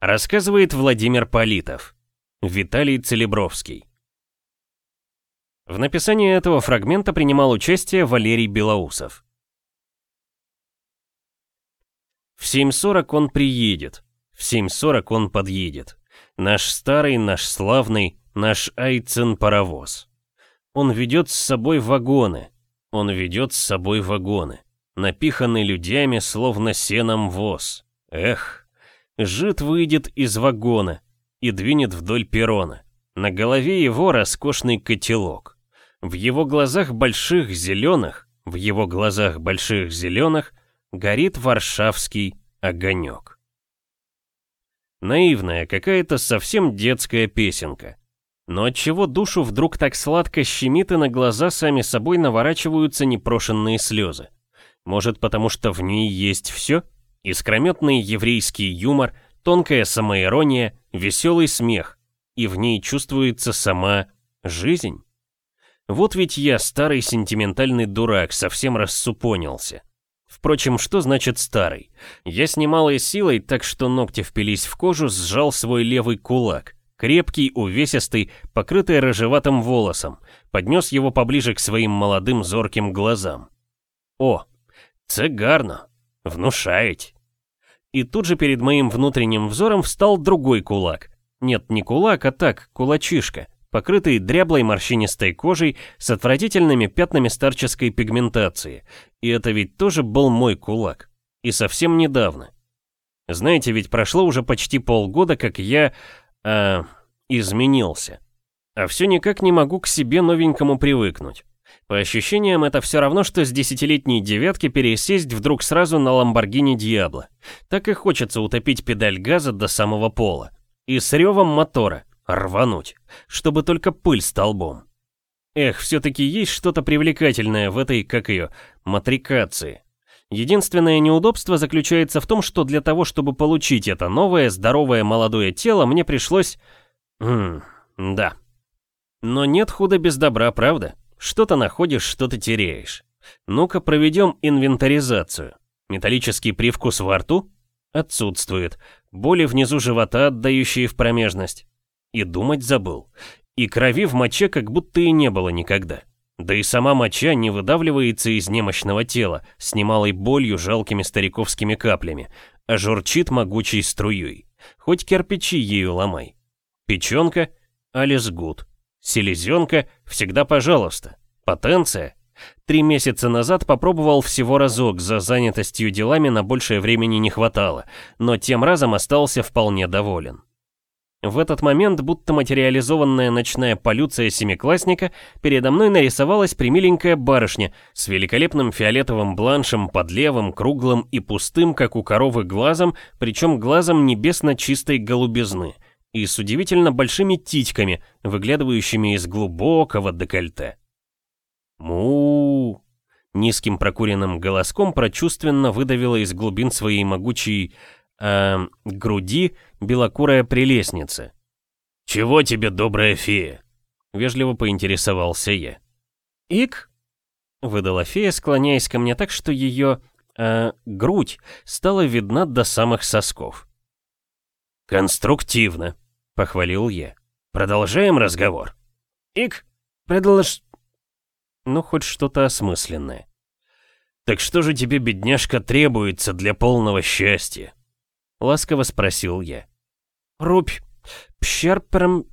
Рассказывает Владимир Политов. Виталий Целебровский. В написании этого фрагмента принимал участие Валерий Белоусов. В 7.40 он приедет, в 7.40 он подъедет. Наш старый, наш славный, наш Айцен-паровоз. Он ведет с собой вагоны, он ведет с собой вагоны, напиханный людьми, словно сеном воз. Эх, жид выйдет из вагона и двинет вдоль перрона. На голове его роскошный котелок. В его глазах больших зеленых, в его глазах больших зеленых горит варшавский огонек. Наивная, какая-то совсем детская песенка. Но отчего душу вдруг так сладко щемит и на глаза сами собой наворачиваются непрошенные слезы? Может, потому что в ней есть все? Искрометный еврейский юмор, тонкая самоирония, веселый смех. И в ней чувствуется сама жизнь? Вот ведь я, старый сентиментальный дурак, совсем рассупонился. Впрочем, что значит старый? Я с немалой силой, так что ногти впились в кожу, сжал свой левый кулак. Крепкий, увесистый, покрытый рыжеватым волосом. Поднес его поближе к своим молодым зорким глазам. О, це гарно. Внушаете. И тут же перед моим внутренним взором встал другой кулак. Нет, не кулак, а так, кулачишка, покрытый дряблой морщинистой кожей с отвратительными пятнами старческой пигментации. И это ведь тоже был мой кулак. И совсем недавно. Знаете, ведь прошло уже почти полгода, как я э, изменился. А все никак не могу к себе новенькому привыкнуть. По ощущениям, это все равно, что с десятилетней девятки пересесть вдруг сразу на Ламборгини Диабло. Так и хочется утопить педаль газа до самого пола. И с ревом мотора рвануть, чтобы только пыль столбом. Эх, все-таки есть что-то привлекательное в этой, как ее, матрикации. Единственное неудобство заключается в том, что для того, чтобы получить это новое, здоровое молодое тело, мне пришлось... Ммм, да. Но нет худа без добра, правда? Что-то находишь, что-то теряешь. Ну-ка проведем инвентаризацию. Металлический привкус во рту? Отсутствует. Боли внизу живота, отдающие в промежность. И думать забыл. И крови в моче как будто и не было никогда. Да и сама моча не выдавливается из немощного тела, с немалой болью жалкими стариковскими каплями, а журчит могучей струей. Хоть кирпичи ею ломай. Печенка — алис гуд. Селезенка — всегда пожалуйста. Потенция — Три месяца назад попробовал всего разок, за занятостью делами на большее времени не хватало, но тем разом остался вполне доволен. В этот момент, будто материализованная ночная полюция семиклассника, передо мной нарисовалась примиленькая барышня с великолепным фиолетовым бланшем под левым, круглым и пустым, как у коровы, глазом, причем глазом небесно-чистой голубизны, и с удивительно большими титьками, выглядывающими из глубокого декольте. му Низким прокуренным голоском прочувственно выдавила из глубин своей могучей э, груди белокурая прелестница. «Чего тебе, добрая фея?» — вежливо поинтересовался я. «Ик?» — выдала фея, склоняясь ко мне так, что ее э, грудь стала видна до самых сосков. «Конструктивно», — похвалил я. «Продолжаем разговор». «Ик, предлож...» Ну, хоть что-то осмысленное. «Так что же тебе, бедняжка, требуется для полного счастья?» — ласково спросил я. «Рубь, пщерперм...»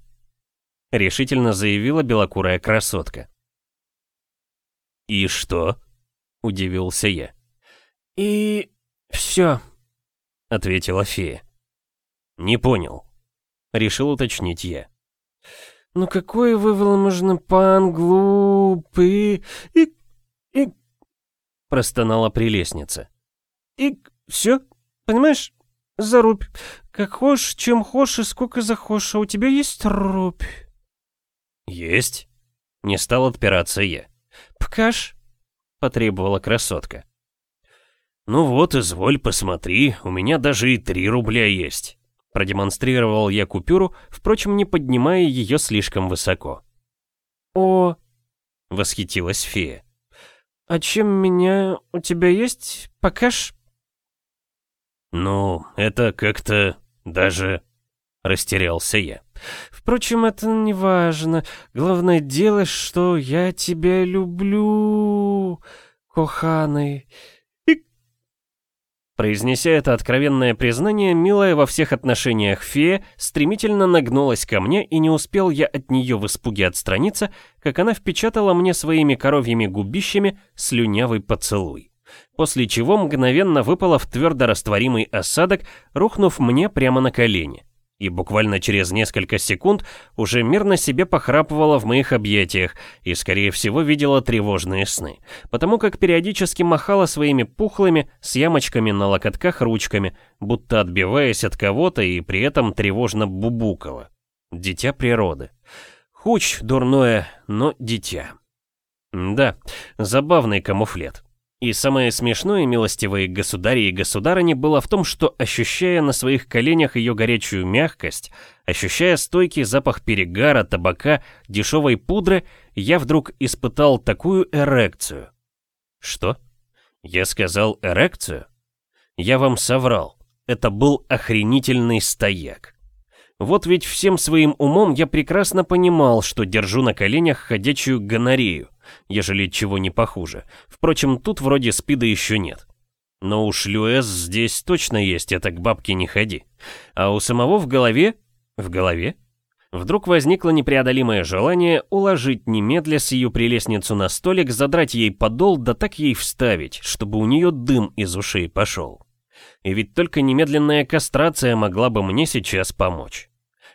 — решительно заявила белокурая красотка. «И что?» — удивился я. «И... все», — ответила фея. «Не понял», — решил уточнить я. «Ну какой вы, возможно, пан глупый и... и...» — простонала прелестница. «И все, понимаешь, Зарубь. Как хошь, чем хошь и сколько захошь, а у тебя есть рубь?» «Есть». Не стал отпираться я. «Покаж», — потребовала красотка. «Ну вот, изволь, посмотри, у меня даже и три рубля есть». Продемонстрировал я купюру, впрочем, не поднимая ее слишком высоко. «О!» — восхитилась фея. «А чем меня у тебя есть? Покаж?» «Ну, это как-то Даже... Растерялся я. Впрочем, это не важно. Главное дело, что я тебя люблю, коханый. Произнеся это откровенное признание, милая во всех отношениях фея стремительно нагнулась ко мне, и не успел я от нее в испуге отстраниться, как она впечатала мне своими коровьими губищами слюнявый поцелуй. После чего мгновенно выпала в твердо растворимый осадок, рухнув мне прямо на колени и буквально через несколько секунд уже мирно себе похрапывала в моих объятиях и, скорее всего, видела тревожные сны, потому как периодически махала своими пухлыми с ямочками на локотках ручками, будто отбиваясь от кого-то и при этом тревожно бубукала. Дитя природы. Хуч дурное, но дитя. Да, забавный камуфлет. И самое смешное, милостивые государи и государыни, было в том, что, ощущая на своих коленях ее горячую мягкость, ощущая стойкий запах перегара, табака, дешевой пудры, я вдруг испытал такую эрекцию. Что? Я сказал эрекцию? Я вам соврал. Это был охренительный стояк. Вот ведь всем своим умом я прекрасно понимал, что держу на коленях ходячую гонорею ежели чего не похуже. Впрочем, тут вроде спида еще нет. Но уж Люэс здесь точно есть, это к бабке не ходи. А у самого в голове... В голове? Вдруг возникло непреодолимое желание уложить немедля сию прелестницу на столик, задрать ей подол, да так ей вставить, чтобы у нее дым из ушей пошел. И ведь только немедленная кастрация могла бы мне сейчас помочь.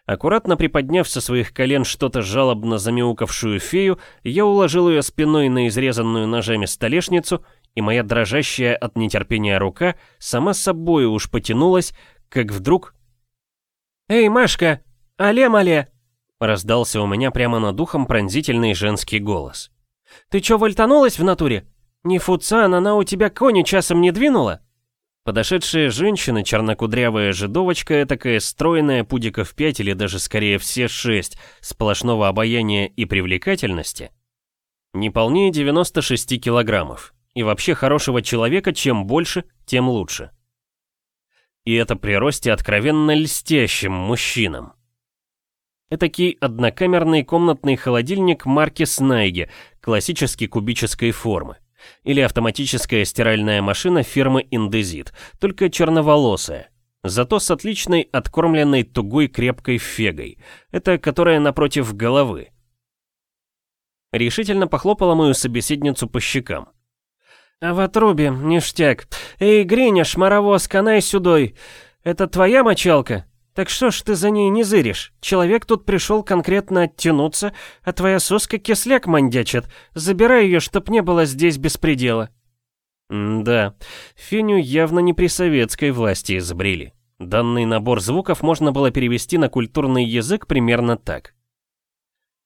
Аккуратно приподняв со своих колен что-то жалобно замяукавшую фею, я уложил ее спиной на изрезанную ножами столешницу, и моя дрожащая от нетерпения рука сама собой уж потянулась, как вдруг... «Эй, Машка! Але-мале!» Раздался у меня прямо над ухом пронзительный женский голос. «Ты чё, вальтанулась в натуре? Не фуцан, она у тебя кони часом не двинула?» Подошедшая женщина, чернокудрявая жидовочка, такая стройная, пудиков 5 или даже скорее все 6, сплошного обаяния и привлекательности, не полнее 96 килограммов. И вообще хорошего человека чем больше, тем лучше. И это при росте откровенно льстящим мужчинам. Этакий однокамерный комнатный холодильник марки Снайге, классической кубической формы. Или автоматическая стиральная машина фирмы Индезит, только черноволосая. Зато с отличной откормленной тугой крепкой фегой. Это которая напротив головы. Решительно похлопала мою собеседницу по щекам. «А в отрубе, ништяк. Эй, Гриня, шмаровоз, канай сюдой. Это твоя мочалка?» Так что ж ты за ней не зыришь? Человек тут пришел конкретно оттянуться, а твоя соска кисляк мандячит. Забирай ее, чтоб не было здесь беспредела. М да, Феню явно не при советской власти изобрели. Данный набор звуков можно было перевести на культурный язык примерно так.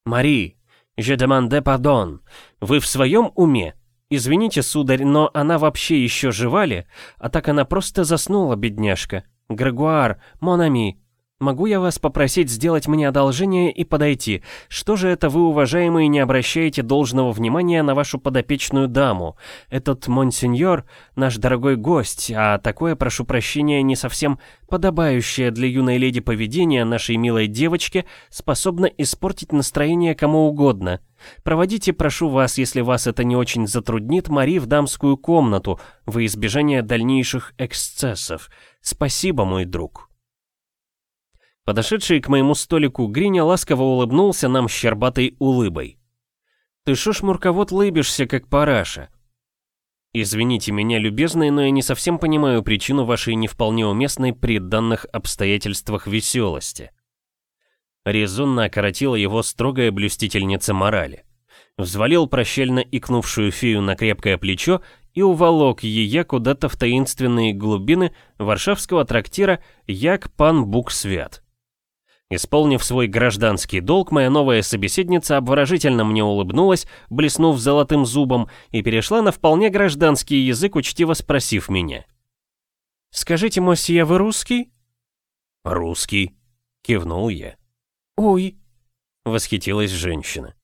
«Мари, je demande pardon. Вы в своем уме? Извините, сударь, но она вообще еще жива ли? А так она просто заснула, бедняжка. Грегуар, Монами, Могу я вас попросить сделать мне одолжение и подойти? Что же это вы, уважаемые, не обращаете должного внимания на вашу подопечную даму? Этот монсеньор — наш дорогой гость, а такое, прошу прощения, не совсем подобающее для юной леди поведение нашей милой девочки способно испортить настроение кому угодно. Проводите, прошу вас, если вас это не очень затруднит, Мари в дамскую комнату во избежание дальнейших эксцессов. Спасибо, мой друг». Подошедший к моему столику Гриня ласково улыбнулся нам щербатой улыбой. «Ты шо ж, мурковод, лыбишься, как параша?» «Извините меня, любезный, но я не совсем понимаю причину вашей не вполне уместной при данных обстоятельствах веселости». Резонно окоротила его строгая блюстительница морали. Взвалил прощально икнувшую фею на крепкое плечо и уволок ее куда-то в таинственные глубины варшавского трактира «Як пан Бук Свят». Исполнив свой гражданский долг, моя новая собеседница обворожительно мне улыбнулась, блеснув золотым зубом, и перешла на вполне гражданский язык, учтиво спросив меня. «Скажите, мосье, вы русский?» «Русский», — кивнул я. «Ой», — восхитилась женщина.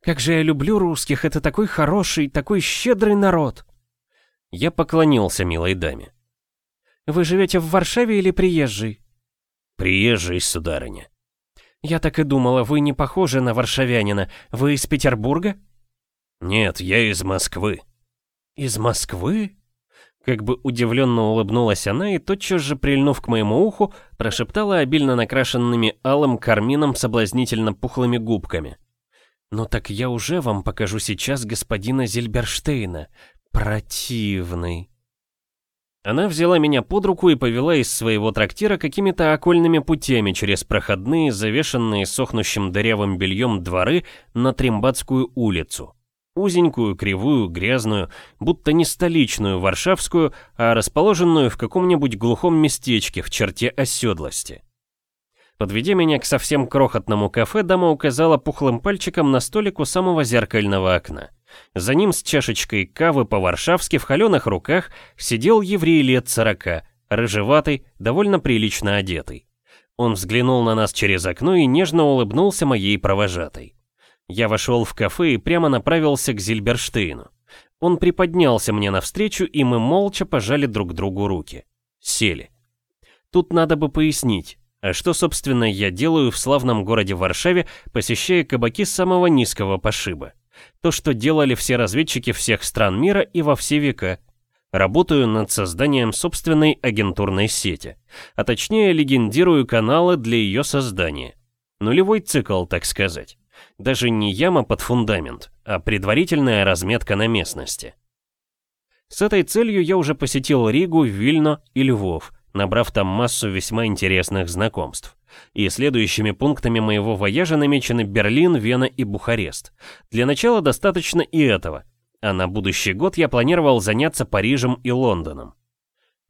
«Как же я люблю русских, это такой хороший, такой щедрый народ!» Я поклонился милой даме. «Вы живете в Варшаве или приезжий?» приезжий, сударыня». «Я так и думала, вы не похожи на варшавянина. Вы из Петербурга?» «Нет, я из Москвы». «Из Москвы?» Как бы удивленно улыбнулась она и, тотчас же прильнув к моему уху, прошептала обильно накрашенными алым кармином соблазнительно пухлыми губками. «Ну так я уже вам покажу сейчас господина Зильберштейна. Противный». Она взяла меня под руку и повела из своего трактира какими-то окольными путями через проходные, завешенные сохнущим дырявым бельем дворы на Трембатскую улицу. Узенькую, кривую, грязную, будто не столичную варшавскую, а расположенную в каком-нибудь глухом местечке в черте оседлости. Подведя меня к совсем крохотному кафе, дама указала пухлым пальчиком на столик у самого зеркального окна. За ним с чашечкой кавы по-варшавски в холеных руках сидел еврей лет сорока, рыжеватый, довольно прилично одетый. Он взглянул на нас через окно и нежно улыбнулся моей провожатой. Я вошел в кафе и прямо направился к Зильберштейну. Он приподнялся мне навстречу, и мы молча пожали друг другу руки. Сели. Тут надо бы пояснить, а что, собственно, я делаю в славном городе Варшаве, посещая кабаки самого низкого пошиба? То, что делали все разведчики всех стран мира и во все века. Работаю над созданием собственной агентурной сети, а точнее легендирую каналы для ее создания. Нулевой цикл, так сказать. Даже не яма под фундамент, а предварительная разметка на местности. С этой целью я уже посетил Ригу, Вильно и Львов, набрав там массу весьма интересных знакомств. И следующими пунктами моего вояжа намечены Берлин, Вена и Бухарест. Для начала достаточно и этого, а на будущий год я планировал заняться Парижем и Лондоном.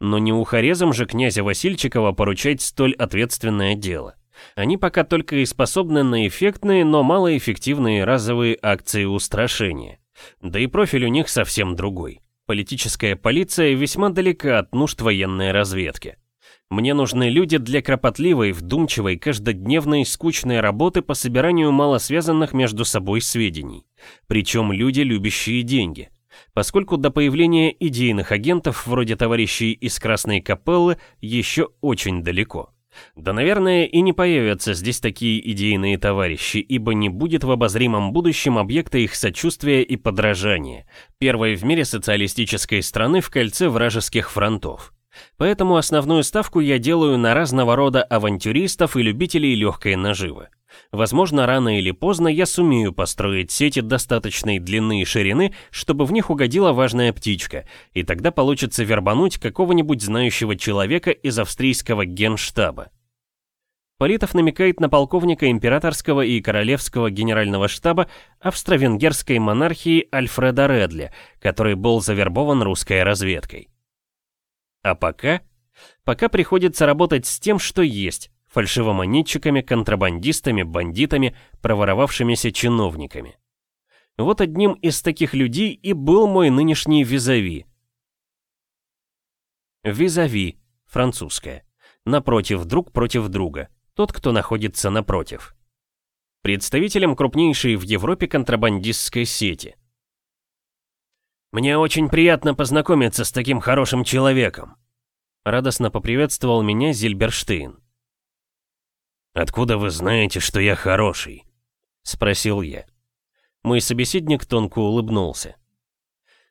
Но не ухарезом же князя Васильчикова поручать столь ответственное дело. Они пока только и способны на эффектные, но малоэффективные разовые акции устрашения. Да и профиль у них совсем другой. Политическая полиция весьма далека от нужд военной разведки. Мне нужны люди для кропотливой, вдумчивой, каждодневной, скучной работы по собиранию малосвязанных между собой сведений. Причем люди, любящие деньги. Поскольку до появления идейных агентов вроде товарищей из Красной Капеллы еще очень далеко. Да, наверное, и не появятся здесь такие идейные товарищи, ибо не будет в обозримом будущем объекта их сочувствия и подражания, первой в мире социалистической страны в кольце вражеских фронтов. Поэтому основную ставку я делаю на разного рода авантюристов и любителей легкой наживы. Возможно, рано или поздно я сумею построить сети достаточной длины и ширины, чтобы в них угодила важная птичка, и тогда получится вербануть какого-нибудь знающего человека из австрийского генштаба. Политов намекает на полковника императорского и королевского генерального штаба австро-венгерской монархии Альфреда Редли, который был завербован русской разведкой. А пока? Пока приходится работать с тем, что есть, фальшивомонетчиками, контрабандистами, бандитами, проворовавшимися чиновниками. Вот одним из таких людей и был мой нынешний визави. Визави, французское. Напротив, друг против друга. Тот, кто находится напротив. Представителем крупнейшей в Европе контрабандистской сети. «Мне очень приятно познакомиться с таким хорошим человеком», радостно поприветствовал меня Зильберштейн. «Откуда вы знаете, что я хороший?» — спросил я. Мой собеседник тонко улыбнулся.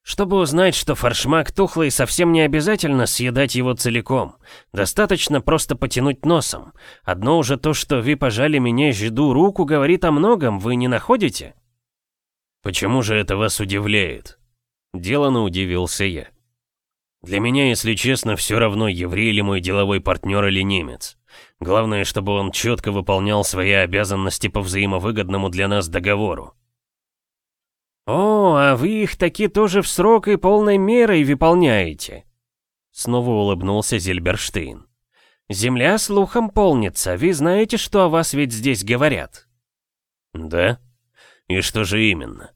Чтобы узнать, что форшмак тухлый, совсем не обязательно съедать его целиком. Достаточно просто потянуть носом. Одно уже то, что вы пожали мне жиду руку, говорит о многом, вы не находите? Почему же это вас удивляет? Делано удивился я. Для меня, если честно, все равно, еврей ли мой деловой партнер или немец. Главное, чтобы он четко выполнял свои обязанности по взаимовыгодному для нас договору. «О, а вы их таки тоже в срок и полной мерой выполняете!» Снова улыбнулся Зильберштейн. «Земля слухом полнится, вы знаете, что о вас ведь здесь говорят?» «Да? И что же именно?»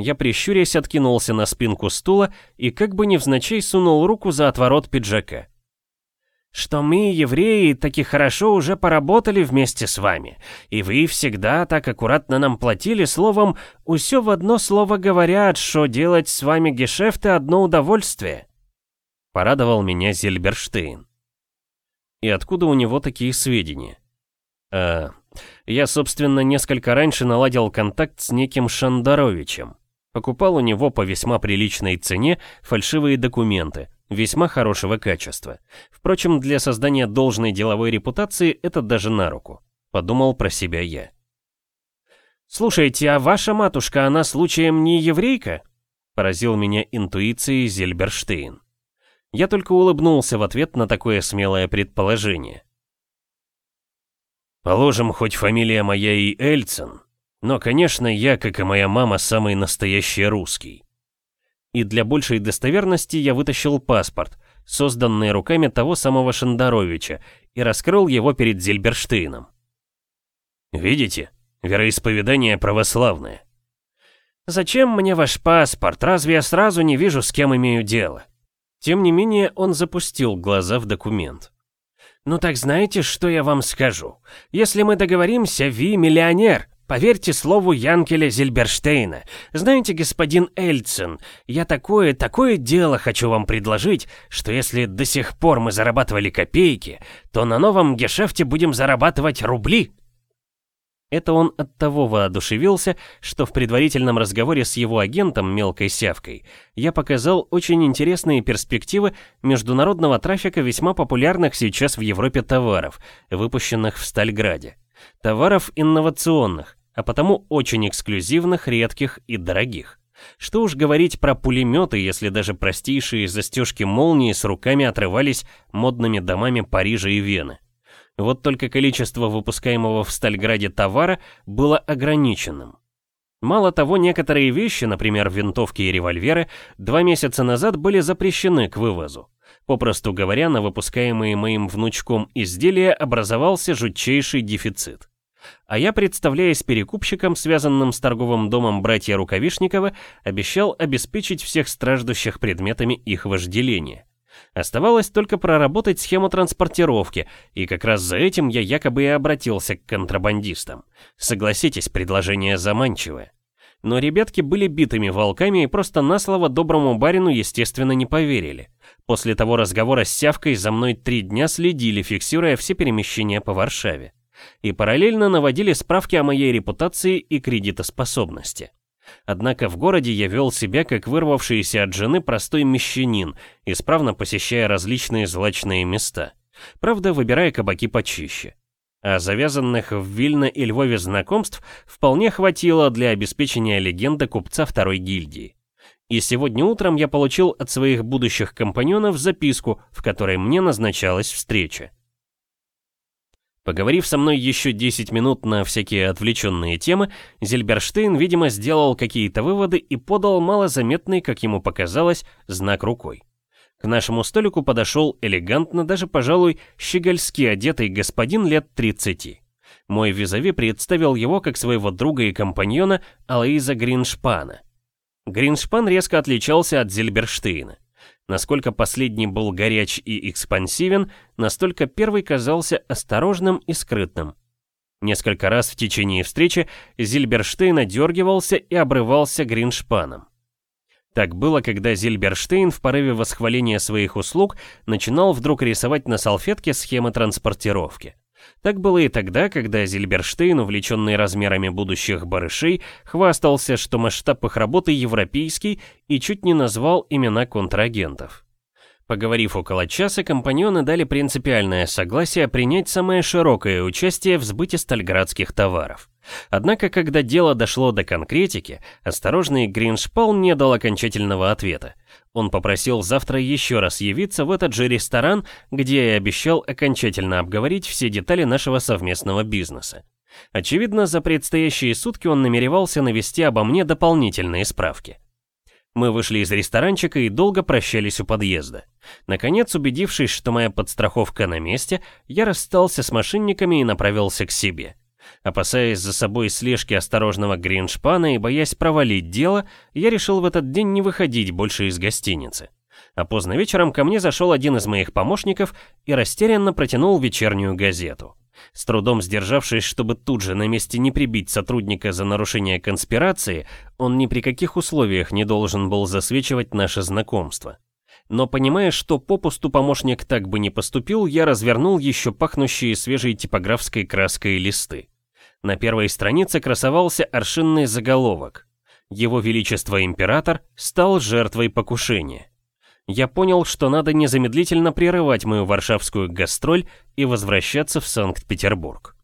Я прищурясь откинулся на спинку стула и как бы невзначай сунул руку за отворот пиджака что мы, евреи, таки хорошо уже поработали вместе с вами, и вы всегда так аккуратно нам платили словом «усё в одно слово говорят, что делать с вами гешефты одно удовольствие». Порадовал меня Зильберштейн. И откуда у него такие сведения? А, я, собственно, несколько раньше наладил контакт с неким Шандаровичем. Покупал у него по весьма приличной цене фальшивые документы, весьма хорошего качества. Впрочем, для создания должной деловой репутации это даже на руку. Подумал про себя я. «Слушайте, а ваша матушка, она случаем не еврейка?» Поразил меня интуицией Зельберштейн. Я только улыбнулся в ответ на такое смелое предположение. Положим, хоть фамилия моя и Эльцин, но, конечно, я, как и моя мама, самый настоящий русский. И для большей достоверности я вытащил паспорт, созданный руками того самого Шандаровича, и раскрыл его перед Зельберштейном. Видите? Вероисповедание православное. Зачем мне ваш паспорт? Разве я сразу не вижу, с кем имею дело? Тем не менее, он запустил глаза в документ. «Ну так знаете, что я вам скажу? Если мы договоримся, Ви миллионер. Поверьте слову Янкеля Зильберштейна. Знаете, господин Эльцин, я такое, такое дело хочу вам предложить, что если до сих пор мы зарабатывали копейки, то на новом гешефте будем зарабатывать рубли». Это он от того воодушевился, что в предварительном разговоре с его агентом мелкой сявкой я показал очень интересные перспективы международного трафика весьма популярных сейчас в Европе товаров, выпущенных в Стальграде. Товаров инновационных, а потому очень эксклюзивных, редких и дорогих. Что уж говорить про пулеметы, если даже простейшие застежки молнии с руками отрывались модными домами Парижа и Вены. Вот только количество выпускаемого в Стальграде товара было ограниченным. Мало того, некоторые вещи, например, винтовки и револьверы, два месяца назад были запрещены к вывозу. Попросту говоря, на выпускаемые моим внучком изделия образовался жутчайший дефицит. А я, представляясь перекупщиком, связанным с торговым домом братья Рукавишникова, обещал обеспечить всех страждущих предметами их вожделения. Оставалось только проработать схему транспортировки, и как раз за этим я якобы и обратился к контрабандистам. Согласитесь, предложение заманчивое. Но ребятки были битыми волками и просто на слово доброму барину, естественно, не поверили. После того разговора с Сявкой за мной три дня следили, фиксируя все перемещения по Варшаве. И параллельно наводили справки о моей репутации и кредитоспособности. Однако в городе я вел себя как вырвавшийся от жены простой мещанин, исправно посещая различные злачные места. Правда, выбирая кабаки почище. А завязанных в Вильно и Львове знакомств вполне хватило для обеспечения легенды купца второй гильдии. И сегодня утром я получил от своих будущих компаньонов записку, в которой мне назначалась встреча. Поговорив со мной еще 10 минут на всякие отвлеченные темы, Зельберштейн, видимо, сделал какие-то выводы и подал малозаметный, как ему показалось, знак рукой. К нашему столику подошел элегантно, даже, пожалуй, щегольски одетый господин лет 30. Мой визави представил его как своего друга и компаньона Алаиза Гриншпана. Гриншпан резко отличался от Зельберштейна. Насколько последний был горяч и экспансивен, настолько первый казался осторожным и скрытным. Несколько раз в течение встречи Зильберштейн одергивался и обрывался Гриншпаном. Так было, когда Зильберштейн в порыве восхваления своих услуг начинал вдруг рисовать на салфетке схемы транспортировки. Так было и тогда, когда Зильберштейн, увлеченный размерами будущих барышей, хвастался, что масштаб их работы европейский и чуть не назвал имена контрагентов. Поговорив около часа, компаньоны дали принципиальное согласие принять самое широкое участие в сбыте стальградских товаров. Однако, когда дело дошло до конкретики, осторожный Гриншпал не дал окончательного ответа. Он попросил завтра еще раз явиться в этот же ресторан, где я обещал окончательно обговорить все детали нашего совместного бизнеса. Очевидно, за предстоящие сутки он намеревался навести обо мне дополнительные справки. Мы вышли из ресторанчика и долго прощались у подъезда. Наконец, убедившись, что моя подстраховка на месте, я расстался с мошенниками и направился к себе. Опасаясь за собой слежки осторожного Гриншпана и боясь провалить дело, я решил в этот день не выходить больше из гостиницы. А поздно вечером ко мне зашел один из моих помощников и растерянно протянул вечернюю газету. С трудом сдержавшись, чтобы тут же на месте не прибить сотрудника за нарушение конспирации, он ни при каких условиях не должен был засвечивать наше знакомство. Но понимая, что попусту помощник так бы не поступил, я развернул еще пахнущие свежей типографской краской листы. На первой странице красовался аршинный заголовок. Его Величество Император стал жертвой покушения. Я понял, что надо незамедлительно прерывать мою варшавскую гастроль и возвращаться в Санкт-Петербург.